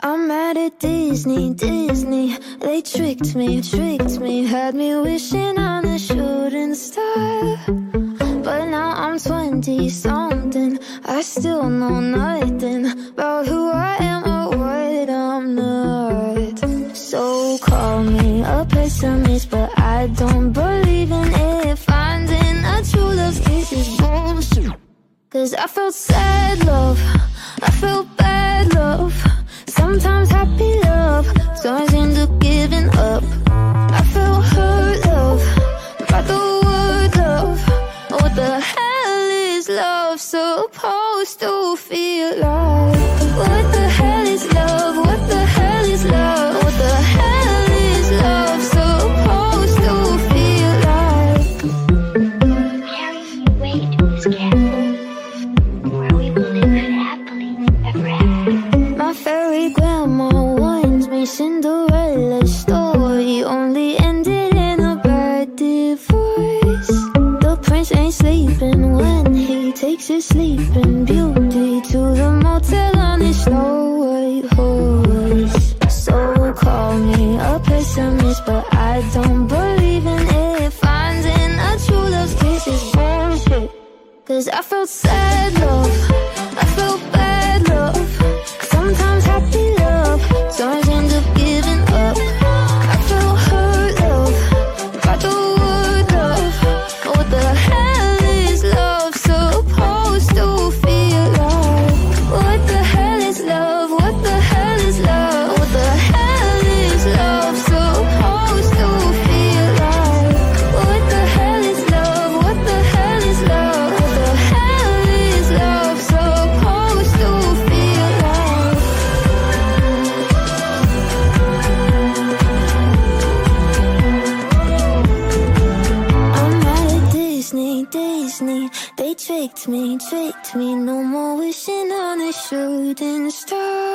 I'm mad at Disney, Disney. They tricked me, tricked me, had me wishing on a shooting star. But now I'm 20 something. I still know nothing about who I am or what I'm not. So call me a pessimist, but I don't believe in it. Finding a true love's kiss is bullshit. Cause I felt sad love, I felt bad love. Sometimes happy love turns into giving up. I felt hurt love by the word love. What the hell is love supposed to feel like? What the hell is love? What the hell is love? What the hell is love supposed to feel like? Harry, wait, this castle, Grandma warns me Cinderella's story only ended in a bad divorce. The prince ain't sleeping when he takes his sleeping beauty to the motel on his snow white horse. So call me a pessimist, but I don't believe in it. Finding a true love's kiss is bullshit. Cause I felt sad love, I felt bad Disney. They tricked me, tricked me. No more wishing on a shooting star.